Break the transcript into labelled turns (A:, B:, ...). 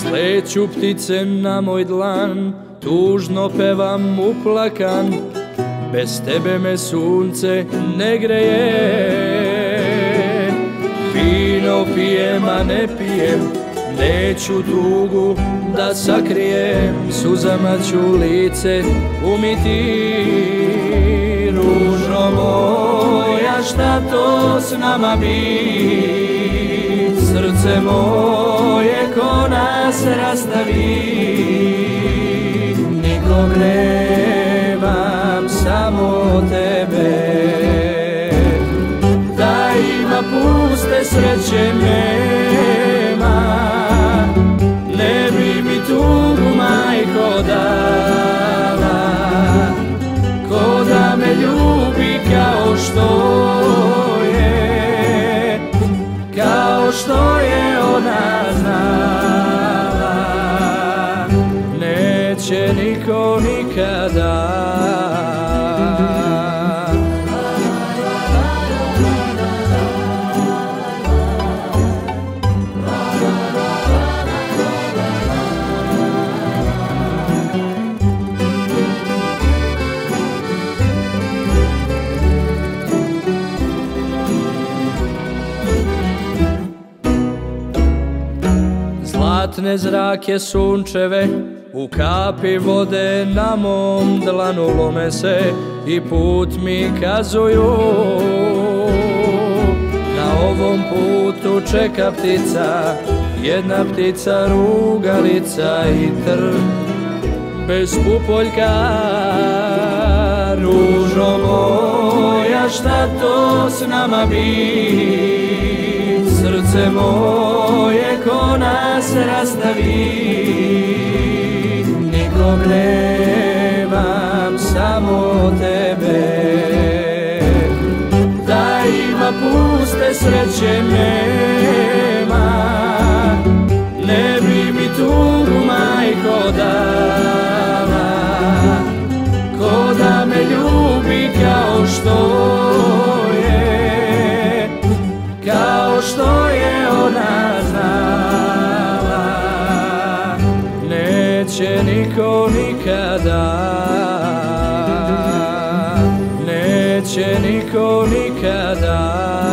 A: Sleću ptice na moj dlan, tužno pevam uplakan, bez tebe me sunce ne greje. Vino pijem, a ne pijem, neću tugu da sakrijem, suzama ću lice umiti. Ružo moja, šta to s nama bi? Srce moje nas rastavi Nikog nemam, samo tebe. Da ima puste sreće nema Neće niko nikada. Zlatne zrake sunčeve u kapi vode na mom dlanu lome se i put mi kazuju. Na ovom putu čeka ptica, jedna ptica rugalica i tr bez pupoljka. Ružo moja šta to s nama bi? Srce moje ko nas Nikog nemam, samo tebe. Da ima puste sreće nema Ne bi mi tugu majko dala. Ko da me ljubi kao što je Kao neće niko nikada. Neće niko nikada.